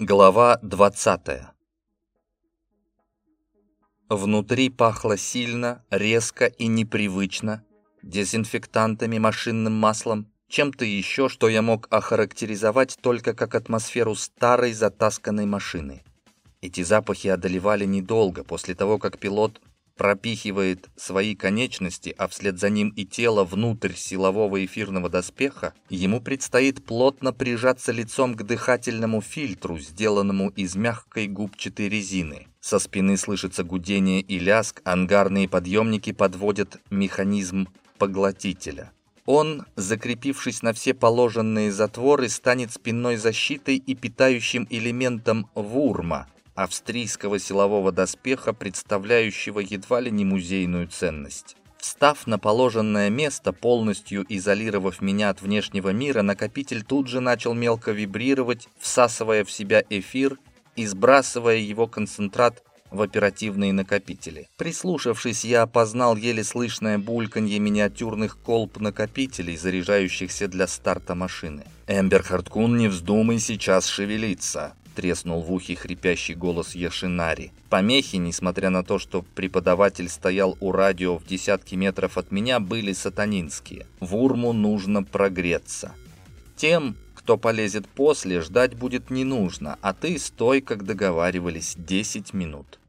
Глава 20 Внутри пахло сильно, резко и непривычно, дезинфектантами, машинным маслом, чем-то еще, что я мог охарактеризовать только как атмосферу старой затасканной машины. Эти запахи одолевали недолго после того, как пилот пропихивает свои конечности, а вслед за ним и тело внутрь силового эфирного доспеха, ему предстоит плотно прижаться лицом к дыхательному фильтру, сделанному из мягкой губчатой резины. Со спины слышится гудение и ляск, ангарные подъемники подводят механизм поглотителя. Он, закрепившись на все положенные затворы, станет спинной защитой и питающим элементом вурма, австрийского силового доспеха, представляющего едва ли не музейную ценность. Встав на положенное место, полностью изолировав меня от внешнего мира, накопитель тут же начал мелко вибрировать, всасывая в себя эфир и сбрасывая его концентрат в оперативные накопители. Прислушавшись, я опознал еле слышное бульканье миниатюрных колб накопителей, заряжающихся для старта машины. «Эмбер Харткун, не вздумай сейчас шевелиться!» Треснул в ухе хрипящий голос Яшинари. Помехи, несмотря на то, что преподаватель стоял у радио в десятки метров от меня, были сатанинские. Вурму нужно прогреться. Тем, кто полезет после, ждать будет не нужно, а ты стой, как договаривались, 10 минут.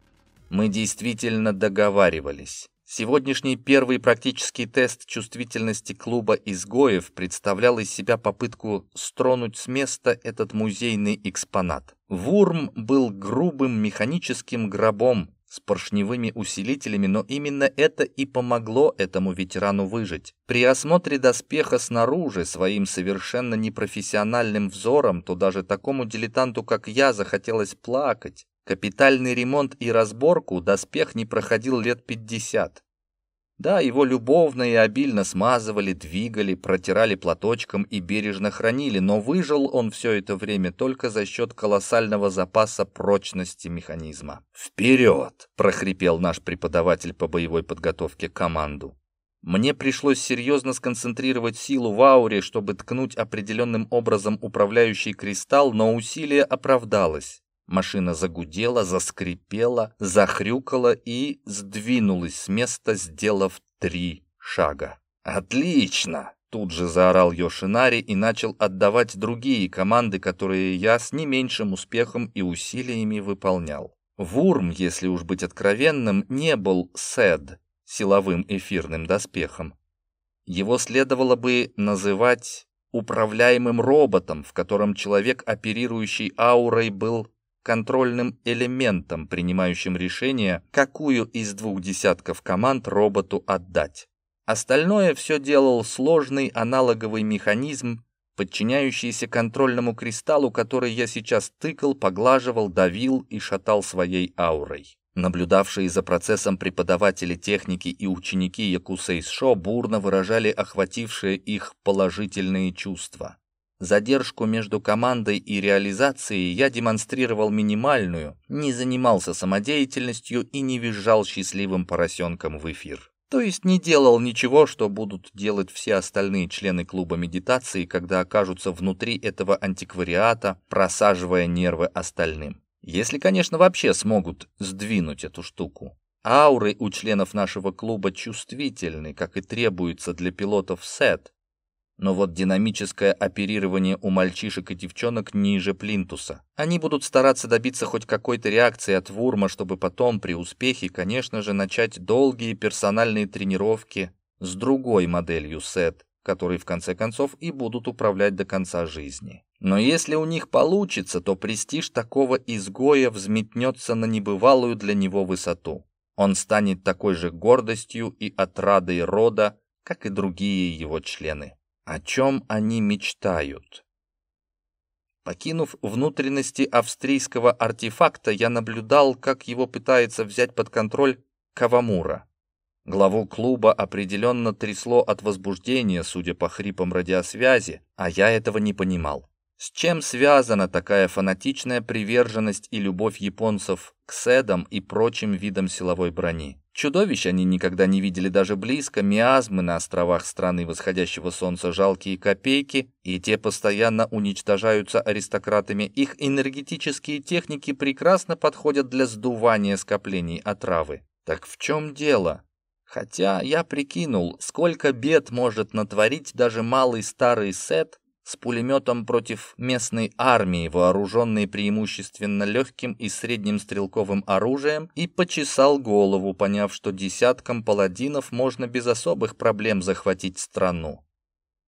Мы действительно договаривались. Сегодняшний первый практический тест чувствительности клуба изгоев представлял из себя попытку стронуть с места этот музейный экспонат. Вурм был грубым механическим гробом с поршневыми усилителями, но именно это и помогло этому ветерану выжить. При осмотре доспеха снаружи своим совершенно непрофессиональным взором, то даже такому дилетанту, как я, захотелось плакать. Капитальный ремонт и разборку доспех не проходил лет 50. Да, его любовно и обильно смазывали, двигали, протирали платочком и бережно хранили, но выжил он все это время только за счет колоссального запаса прочности механизма. «Вперед!» – прохрипел наш преподаватель по боевой подготовке команду. Мне пришлось серьезно сконцентрировать силу в ауре, чтобы ткнуть определенным образом управляющий кристалл, но усилие оправдалось. Машина загудела, заскрипела, захрюкала и сдвинулась с места, сделав три шага. «Отлично!» Тут же заорал Йошинари и начал отдавать другие команды, которые я с не меньшим успехом и усилиями выполнял. Вурм, если уж быть откровенным, не был СЭД, силовым эфирным доспехом. Его следовало бы называть управляемым роботом, в котором человек, оперирующий аурой, был контрольным элементом, принимающим решение, какую из двух десятков команд роботу отдать. Остальное все делал сложный аналоговый механизм, подчиняющийся контрольному кристаллу, который я сейчас тыкал, поглаживал, давил и шатал своей аурой. Наблюдавшие за процессом преподаватели техники и ученики Якусейс-Шо бурно выражали охватившие их положительные чувства. Задержку между командой и реализацией я демонстрировал минимальную, не занимался самодеятельностью и не визжал счастливым поросенком в эфир. То есть не делал ничего, что будут делать все остальные члены клуба медитации, когда окажутся внутри этого антиквариата, просаживая нервы остальным. Если, конечно, вообще смогут сдвинуть эту штуку. Ауры у членов нашего клуба чувствительны, как и требуется для пилотов сет, но вот динамическое оперирование у мальчишек и девчонок ниже плинтуса. Они будут стараться добиться хоть какой-то реакции от Вурма, чтобы потом, при успехе, конечно же, начать долгие персональные тренировки с другой моделью сет, которые в конце концов и будут управлять до конца жизни. Но если у них получится, то престиж такого изгоя взметнется на небывалую для него высоту. Он станет такой же гордостью и отрадой рода, как и другие его члены о чем они мечтают. Покинув внутренности австрийского артефакта, я наблюдал, как его пытается взять под контроль Кавамура. Главу клуба определенно трясло от возбуждения, судя по хрипам радиосвязи, а я этого не понимал. С чем связана такая фанатичная приверженность и любовь японцев к седам и прочим видам силовой брони? Чудовищ они никогда не видели даже близко, миазмы на островах страны восходящего солнца жалкие копейки, и те постоянно уничтожаются аристократами. Их энергетические техники прекрасно подходят для сдувания скоплений отравы. Так в чем дело? Хотя я прикинул, сколько бед может натворить даже малый старый сет, с пулеметом против местной армии, вооруженной преимущественно легким и средним стрелковым оружием, и почесал голову, поняв, что десяткам паладинов можно без особых проблем захватить страну.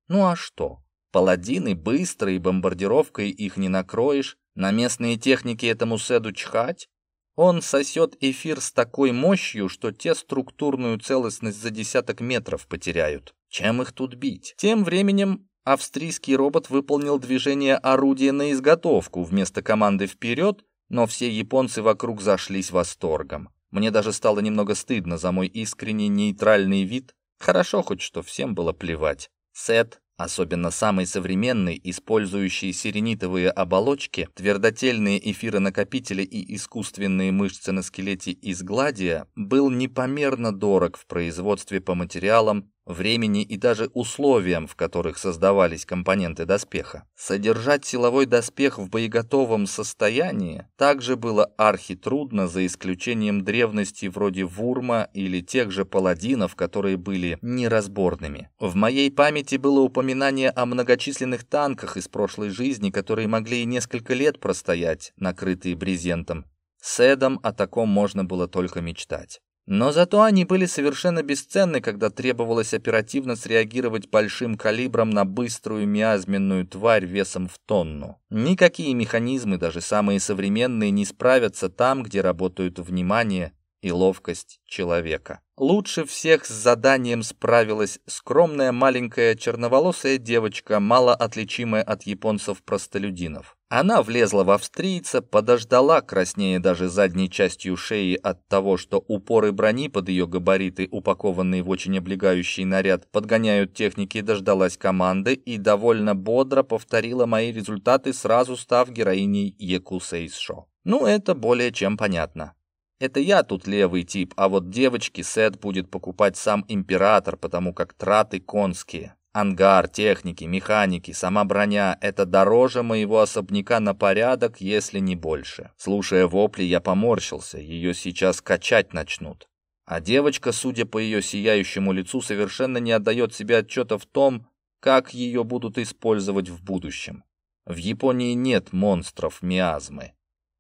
Ну а что? Паладины быстрые, бомбардировкой их не накроешь, на местные техники этому седу чхать. Он сосет эфир с такой мощью, что те структурную целостность за десяток метров потеряют. Чем их тут бить? Тем временем Австрийский робот выполнил движение орудия на изготовку вместо команды «вперед», но все японцы вокруг зашлись восторгом. Мне даже стало немного стыдно за мой искренний нейтральный вид. Хорошо хоть что всем было плевать. Сет Особенно самый современный, использующий сиренитовые оболочки, твердотельные эфиронакопители и искусственные мышцы на скелете из гладия, был непомерно дорог в производстве по материалам, времени и даже условиям, в которых создавались компоненты доспеха. Содержать силовой доспех в боеготовом состоянии также было архитрудно, за исключением древности вроде Вурма или тех же паладинов, которые были неразборными. В моей памяти было упоминание о многочисленных танках из прошлой жизни, которые могли и несколько лет простоять, накрытые брезентом. С Эдом о таком можно было только мечтать. Но зато они были совершенно бесценны, когда требовалось оперативно среагировать большим калибром на быструю миазменную тварь весом в тонну. Никакие механизмы, даже самые современные, не справятся там, где работают внимание и ловкость человека. Лучше всех с заданием справилась скромная маленькая черноволосая девочка, мало отличимая от японцев-простолюдинов. Она влезла в австрийца, подождала, краснее даже задней частью шеи от того, что упоры брони под ее габариты, упакованные в очень облегающий наряд, подгоняют техники, дождалась команды и довольно бодро повторила мои результаты, сразу став героиней Якусейшо. Ну, это более чем понятно. Это я тут левый тип, а вот девочки сет будет покупать сам император, потому как траты конские. Ангар, техники, механики, сама броня — это дороже моего особняка на порядок, если не больше. Слушая вопли, я поморщился, ее сейчас качать начнут. А девочка, судя по ее сияющему лицу, совершенно не отдает себе отчета в том, как ее будут использовать в будущем. В Японии нет монстров миазмы.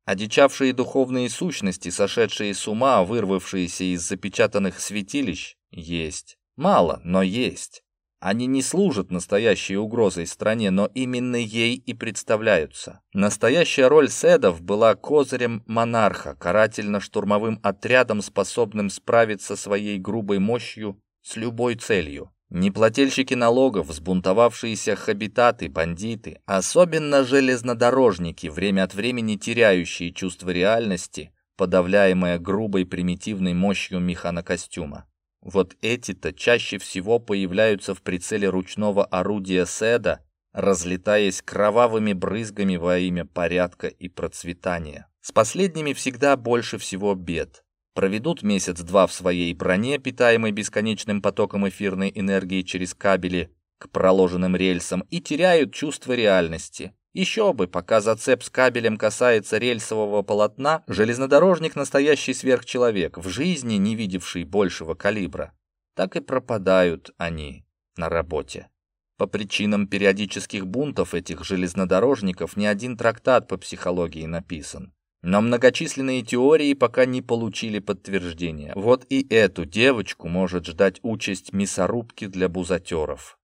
Одичавшие духовные сущности, сошедшие с ума, вырвавшиеся из запечатанных святилищ, есть. Мало, но есть. Они не служат настоящей угрозой стране, но именно ей и представляются. Настоящая роль седов была козырем монарха, карательно-штурмовым отрядом, способным справиться своей грубой мощью с любой целью. Неплательщики налогов, взбунтовавшиеся хабитаты, бандиты, особенно железнодорожники, время от времени теряющие чувство реальности, подавляемое грубой примитивной мощью механокостюма. Вот эти-то чаще всего появляются в прицеле ручного орудия Седа, разлетаясь кровавыми брызгами во имя порядка и процветания. С последними всегда больше всего бед. Проведут месяц-два в своей броне, питаемой бесконечным потоком эфирной энергии через кабели к проложенным рельсам, и теряют чувство реальности. Еще бы, пока зацеп с кабелем касается рельсового полотна, железнодорожник настоящий сверхчеловек, в жизни не видевший большего калибра. Так и пропадают они на работе. По причинам периодических бунтов этих железнодорожников ни один трактат по психологии написан. Но многочисленные теории пока не получили подтверждения. Вот и эту девочку может ждать участь мясорубки для бузатеров.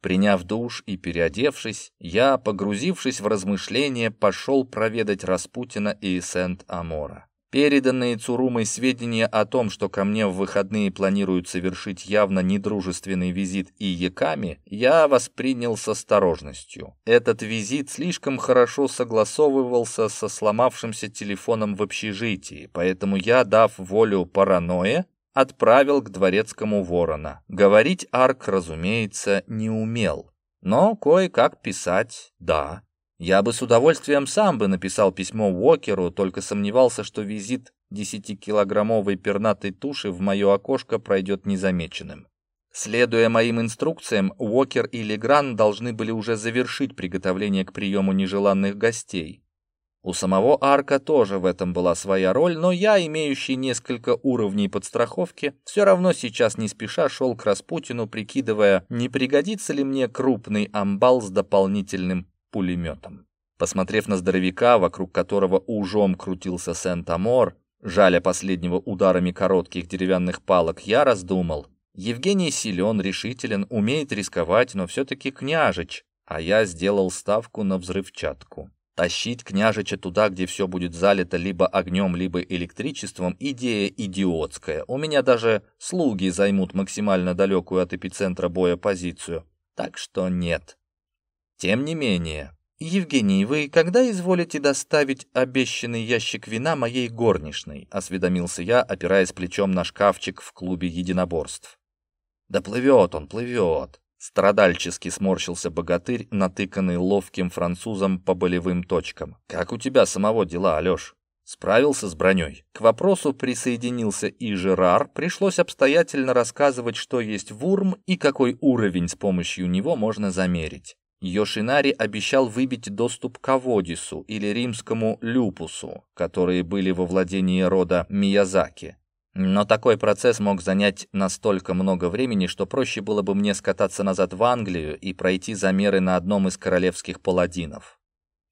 Приняв душ и переодевшись, я, погрузившись в размышления, пошел проведать Распутина и Сент-Амора. Переданные Цурумой сведения о том, что ко мне в выходные планируют совершить явно недружественный визит и Яками, я воспринял с осторожностью. Этот визит слишком хорошо согласовывался со сломавшимся телефоном в общежитии, поэтому я, дав волю паранойе, отправил к дворецкому ворона. Говорить Арк, разумеется, не умел, но кое-как писать — да. Я бы с удовольствием сам бы написал письмо Уокеру, только сомневался, что визит десятикилограммовой пернатой туши в мое окошко пройдет незамеченным. Следуя моим инструкциям, Уокер и Легран должны были уже завершить приготовление к приему нежеланных гостей. У самого Арка тоже в этом была своя роль, но я, имеющий несколько уровней подстраховки, все равно сейчас не спеша шел к Распутину, прикидывая, не пригодится ли мне крупный амбал с дополнительным пулеметом. Посмотрев на здоровяка, вокруг которого ужом крутился Сент-Амор, жаля последнего ударами коротких деревянных палок, я раздумал. Евгений силен, решителен, умеет рисковать, но все-таки княжич, а я сделал ставку на взрывчатку. Тащить княжича туда, где все будет залито либо огнем, либо электричеством, идея идиотская. У меня даже слуги займут максимально далекую от эпицентра боя позицию. Так что нет. Тем не менее, «Евгений, вы когда изволите доставить обещанный ящик вина моей горничной?» — осведомился я, опираясь плечом на шкафчик в клубе единоборств. «Да плывет он, плывет!» — страдальчески сморщился богатырь, натыканный ловким французом по болевым точкам. «Как у тебя самого дела, Алеш?» Справился с броней. К вопросу присоединился и Жерар. Пришлось обстоятельно рассказывать, что есть вурм и какой уровень с помощью него можно замерить. Йошинари обещал выбить доступ к Аводису или римскому люпусу, которые были во владении рода Миязаки. Но такой процесс мог занять настолько много времени, что проще было бы мне скататься назад в Англию и пройти замеры на одном из королевских паладинов.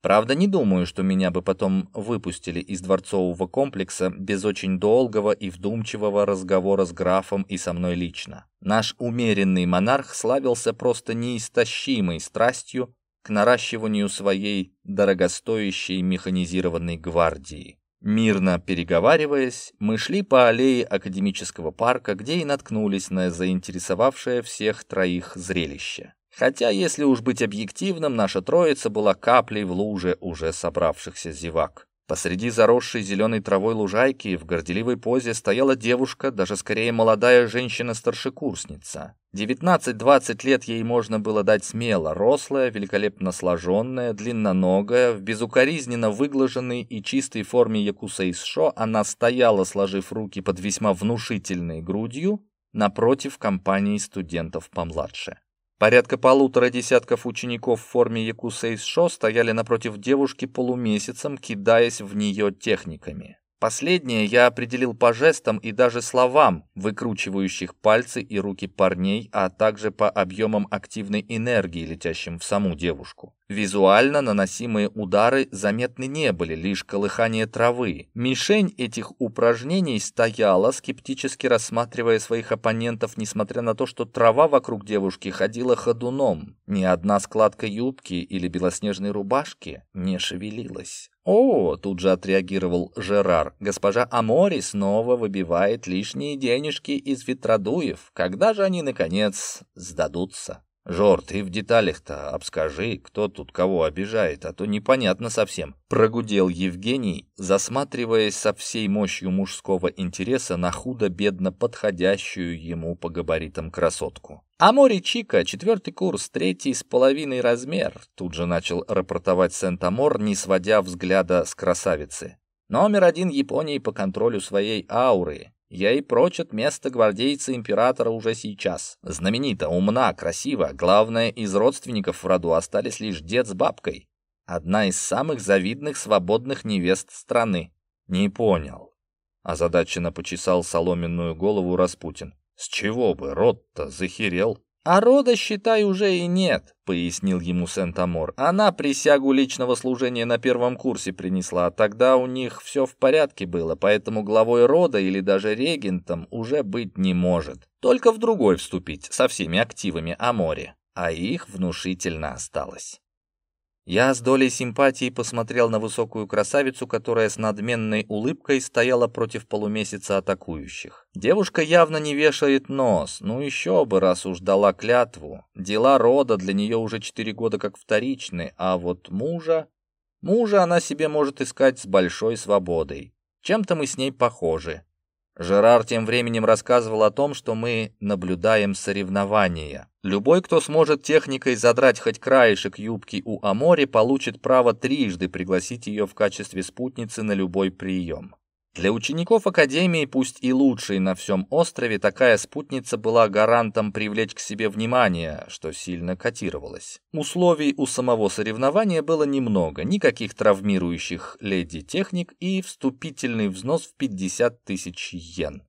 Правда, не думаю, что меня бы потом выпустили из дворцового комплекса без очень долгого и вдумчивого разговора с графом и со мной лично. Наш умеренный монарх славился просто неистощимой страстью к наращиванию своей дорогостоящей механизированной гвардии. Мирно переговариваясь, мы шли по аллее академического парка, где и наткнулись на заинтересовавшее всех троих зрелище. Хотя, если уж быть объективным, наша троица была каплей в луже уже собравшихся зевак. Посреди заросшей зеленой травой лужайки в горделивой позе стояла девушка, даже скорее молодая женщина-старшекурсница. 19-20 лет ей можно было дать смело, рослая, великолепно сложенная, длинноногая, в безукоризненно выглаженной и чистой форме якуса из шо она стояла, сложив руки под весьма внушительной грудью, напротив компании студентов помладше. Порядка полутора десятков учеников в форме якусейс-шо стояли напротив девушки полумесяцем, кидаясь в нее техниками. Последнее я определил по жестам и даже словам, выкручивающих пальцы и руки парней, а также по объемам активной энергии, летящим в саму девушку. Визуально наносимые удары заметны не были, лишь колыхание травы. Мишень этих упражнений стояла, скептически рассматривая своих оппонентов, несмотря на то, что трава вокруг девушки ходила ходуном. Ни одна складка юбки или белоснежной рубашки не шевелилась. «О!» — тут же отреагировал Жерар. «Госпожа Амори снова выбивает лишние денежки из ветродуев. Когда же они, наконец, сдадутся?» «Жор, ты в деталях-то обскажи, кто тут кого обижает, а то непонятно совсем», — прогудел Евгений, засматриваясь со всей мощью мужского интереса на худо-бедно подходящую ему по габаритам красотку. «А море Чика, четвертый курс, третий с половиной размер», — тут же начал рапортовать Сент-Амор, не сводя взгляда с красавицы. «Номер один Японии по контролю своей ауры. Ей прочат место гвардейца императора уже сейчас. Знаменита, умна, красива. Главное, из родственников в роду остались лишь дед с бабкой. Одна из самых завидных свободных невест страны. Не понял. Озадаченно почесал соломенную голову Распутин. С чего бы, род-то захерел. «А рода, считай, уже и нет», — пояснил ему Сент-Амор. «Она присягу личного служения на первом курсе принесла, а тогда у них все в порядке было, поэтому главой рода или даже регентом уже быть не может. Только в другой вступить, со всеми активами о море. А их внушительно осталось». Я с долей симпатии посмотрел на высокую красавицу, которая с надменной улыбкой стояла против полумесяца атакующих. Девушка явно не вешает нос, ну еще бы, раз уж дала клятву. Дела рода для нее уже четыре года как вторичны, а вот мужа... Мужа она себе может искать с большой свободой. Чем-то мы с ней похожи. Жерар тем временем рассказывал о том, что мы наблюдаем соревнования. Любой, кто сможет техникой задрать хоть краешек юбки у Амори, получит право трижды пригласить ее в качестве спутницы на любой прием. Для учеников Академии, пусть и лучшей на всем острове, такая спутница была гарантом привлечь к себе внимание, что сильно котировалось. Условий у самого соревнования было немного, никаких травмирующих леди-техник и вступительный взнос в 50 тысяч йен.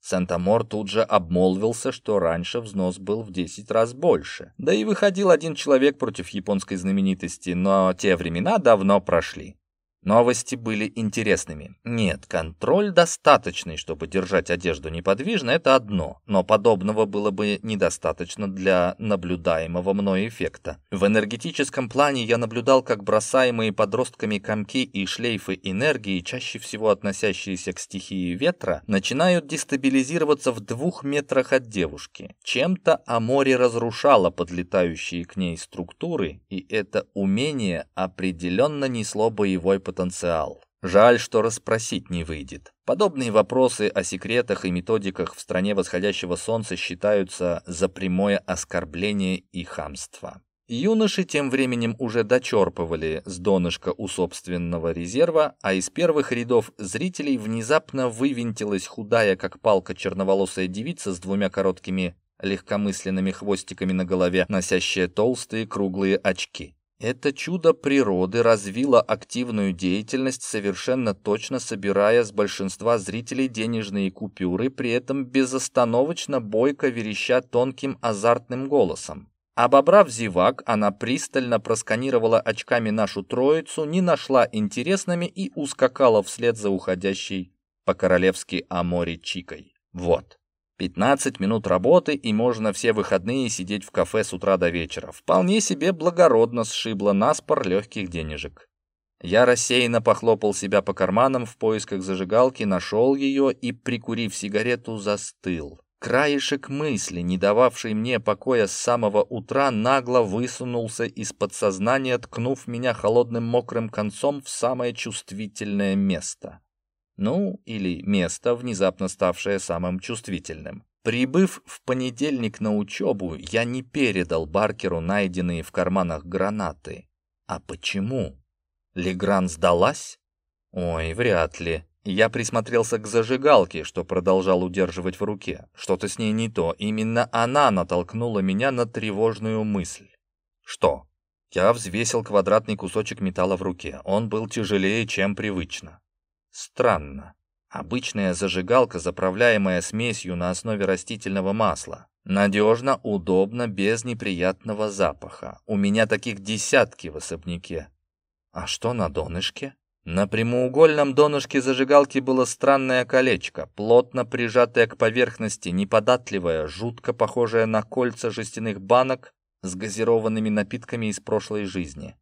Сантамор тут же обмолвился, что раньше взнос был в 10 раз больше. Да и выходил один человек против японской знаменитости, но те времена давно прошли. Новости были интересными. Нет, контроль достаточный, чтобы держать одежду неподвижно, это одно, но подобного было бы недостаточно для наблюдаемого мной эффекта. В энергетическом плане я наблюдал, как бросаемые подростками комки и шлейфы энергии, чаще всего относящиеся к стихии ветра, начинают дестабилизироваться в двух метрах от девушки. Чем-то Амори разрушало подлетающие к ней структуры, и это умение определенно несло боевой потенциал потенциал. Жаль, что расспросить не выйдет. Подобные вопросы о секретах и методиках в стране восходящего солнца считаются за прямое оскорбление и хамство. Юноши тем временем уже дочерпывали с донышка у собственного резерва, а из первых рядов зрителей внезапно вывинтилась худая, как палка, черноволосая девица с двумя короткими легкомысленными хвостиками на голове, носящая толстые круглые очки. Это чудо природы развило активную деятельность, совершенно точно собирая с большинства зрителей денежные купюры, при этом безостановочно бойко вереща тонким азартным голосом. Обобрав зевак, она пристально просканировала очками нашу троицу, не нашла интересными и ускакала вслед за уходящей по-королевски Амори Чикой. Вот. 15 минут работы, и можно все выходные сидеть в кафе с утра до вечера. Вполне себе благородно сшибло наспор легких денежек. Я рассеянно похлопал себя по карманам в поисках зажигалки, нашел ее и, прикурив сигарету, застыл. Краешек мысли, не дававший мне покоя с самого утра, нагло высунулся из подсознания, ткнув меня холодным мокрым концом в самое чувствительное место. Ну, или место, внезапно ставшее самым чувствительным. Прибыв в понедельник на учебу, я не передал Баркеру найденные в карманах гранаты. А почему? Легран сдалась? Ой, вряд ли. Я присмотрелся к зажигалке, что продолжал удерживать в руке. Что-то с ней не то. Именно она натолкнула меня на тревожную мысль. Что? Я взвесил квадратный кусочек металла в руке. Он был тяжелее, чем привычно. Странно. Обычная зажигалка, заправляемая смесью на основе растительного масла. Надежно, удобно, без неприятного запаха. У меня таких десятки в особняке. А что на донышке? На прямоугольном донышке зажигалки было странное колечко, плотно прижатое к поверхности, неподатливое, жутко похожее на кольца жестяных банок с газированными напитками из прошлой жизни.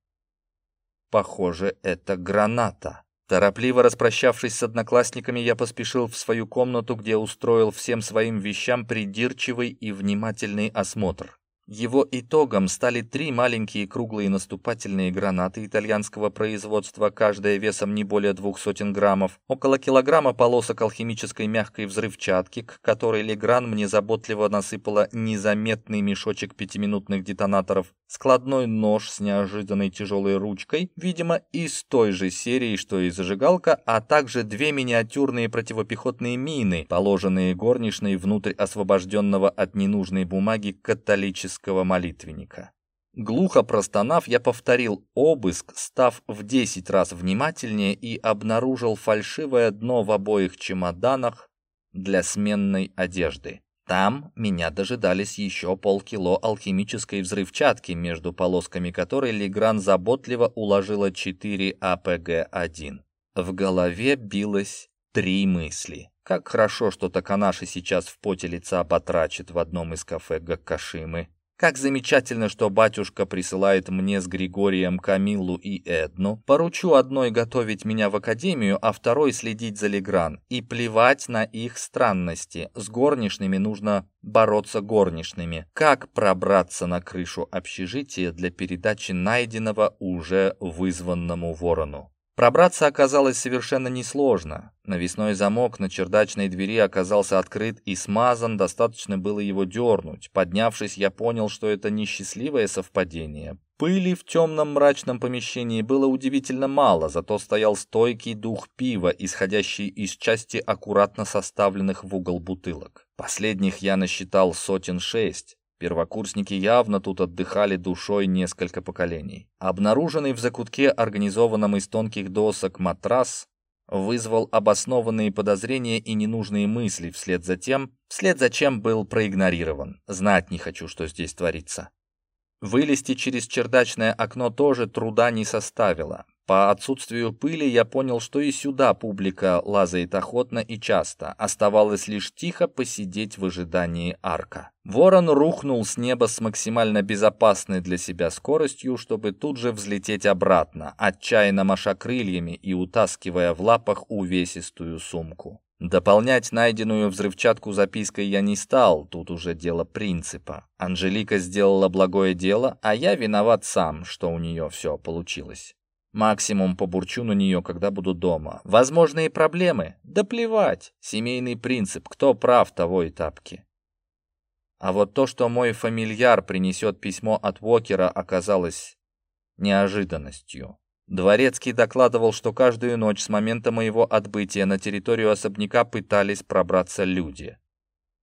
Похоже, это граната. Торопливо распрощавшись с одноклассниками, я поспешил в свою комнату, где устроил всем своим вещам придирчивый и внимательный осмотр. Его итогом стали три маленькие круглые наступательные гранаты итальянского производства, каждая весом не более двух сотен граммов, около килограмма полосок алхимической мягкой взрывчатки, к которой Легран мне заботливо насыпала незаметный мешочек пятиминутных детонаторов, складной нож с неожиданной тяжелой ручкой, видимо, из той же серии, что и зажигалка, а также две миниатюрные противопехотные мины, положенные горничной внутрь освобожденного от ненужной бумаги католического католического молитвенника. Глухо простонав, я повторил обыск, став в десять раз внимательнее и обнаружил фальшивое дно в обоих чемоданах для сменной одежды. Там меня дожидались еще полкило алхимической взрывчатки, между полосками которой Легран заботливо уложила 4 АПГ-1. В голове билось три мысли. Как хорошо, что Таканаши сейчас в поте лица потрачит в одном из кафе Гаккашимы. Как замечательно, что батюшка присылает мне с Григорием Камиллу и Эдну. Поручу одной готовить меня в академию, а второй следить за Легран. И плевать на их странности. С горничными нужно бороться горничными. Как пробраться на крышу общежития для передачи найденного уже вызванному ворону? Пробраться оказалось совершенно несложно. Навесной замок на чердачной двери оказался открыт и смазан, достаточно было его дернуть. Поднявшись, я понял, что это несчастливое совпадение. Пыли в темном мрачном помещении было удивительно мало, зато стоял стойкий дух пива, исходящий из части аккуратно составленных в угол бутылок. Последних я насчитал сотен шесть. Первокурсники явно тут отдыхали душой несколько поколений. Обнаруженный в закутке, организованном из тонких досок, матрас вызвал обоснованные подозрения и ненужные мысли, вслед за тем, вслед за чем был проигнорирован. Знать не хочу, что здесь творится. Вылезти через чердачное окно тоже труда не составило. По отсутствию пыли я понял, что и сюда публика лазает охотно и часто. Оставалось лишь тихо посидеть в ожидании арка. Ворон рухнул с неба с максимально безопасной для себя скоростью, чтобы тут же взлететь обратно, отчаянно маша крыльями и утаскивая в лапах увесистую сумку. Дополнять найденную взрывчатку запиской я не стал, тут уже дело принципа. Анжелика сделала благое дело, а я виноват сам, что у нее все получилось. Максимум побурчу на нее, когда буду дома. Возможные проблемы? Да плевать. Семейный принцип, кто прав, того и тапки. А вот то, что мой фамильяр принесет письмо от Уокера, оказалось неожиданностью. Дворецкий докладывал, что каждую ночь с момента моего отбытия на территорию особняка пытались пробраться люди.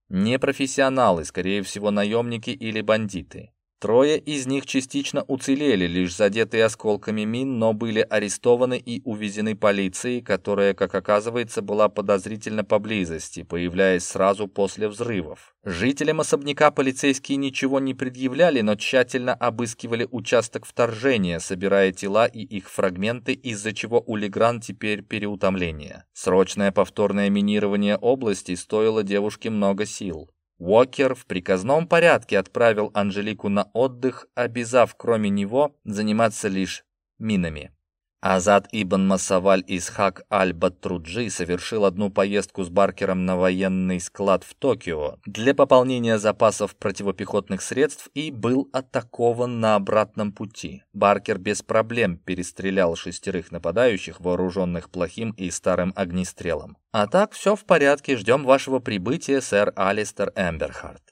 Не профессионалы, скорее всего, наемники или бандиты. Трое из них частично уцелели, лишь задетые осколками мин, но были арестованы и увезены полицией, которая, как оказывается, была подозрительно поблизости, появляясь сразу после взрывов. Жителям особняка полицейские ничего не предъявляли, но тщательно обыскивали участок вторжения, собирая тела и их фрагменты, из-за чего у Легран теперь переутомление. Срочное повторное минирование области стоило девушке много сил. Уокер в приказном порядке отправил Анжелику на отдых, обязав кроме него заниматься лишь минами. Азад Ибн Масаваль из Хак Аль-Батруджи совершил одну поездку с Баркером на военный склад в Токио для пополнения запасов противопехотных средств и был атакован на обратном пути. Баркер без проблем перестрелял шестерых нападающих, вооруженных плохим и старым огнестрелом. А так все в порядке, ждем вашего прибытия, сэр Алистер Эмберхарт.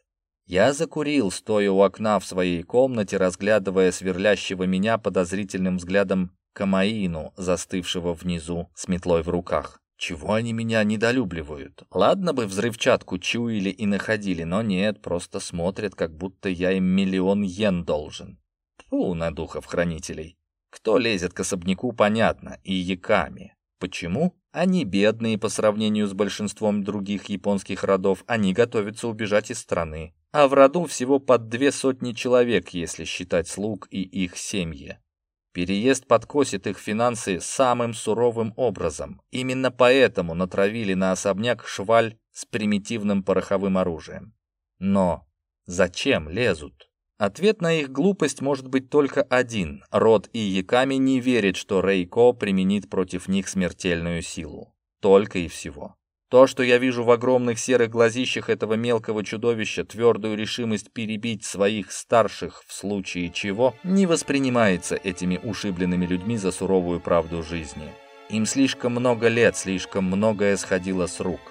Я закурил, стоя у окна в своей комнате, разглядывая сверлящего меня подозрительным взглядом Камаину, застывшего внизу с метлой в руках. Чего они меня недолюбливают? Ладно бы взрывчатку чуяли и находили, но нет, просто смотрят, как будто я им миллион йен должен. Фу на духов-хранителей. Кто лезет к особняку, понятно, и яками. Почему? Они бедные по сравнению с большинством других японских родов, они готовятся убежать из страны. А в роду всего под две сотни человек, если считать слуг и их семьи. Переезд подкосит их финансы самым суровым образом. Именно поэтому натравили на особняк шваль с примитивным пороховым оружием. Но зачем лезут? Ответ на их глупость может быть только один. Род и Яками не верит, что Рейко применит против них смертельную силу. Только и всего. То, что я вижу в огромных серых глазищах этого мелкого чудовища, твердую решимость перебить своих старших в случае чего, не воспринимается этими ушибленными людьми за суровую правду жизни. Им слишком много лет, слишком многое сходило с рук.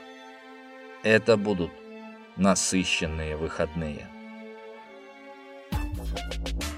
Это будут насыщенные выходные. Thank you.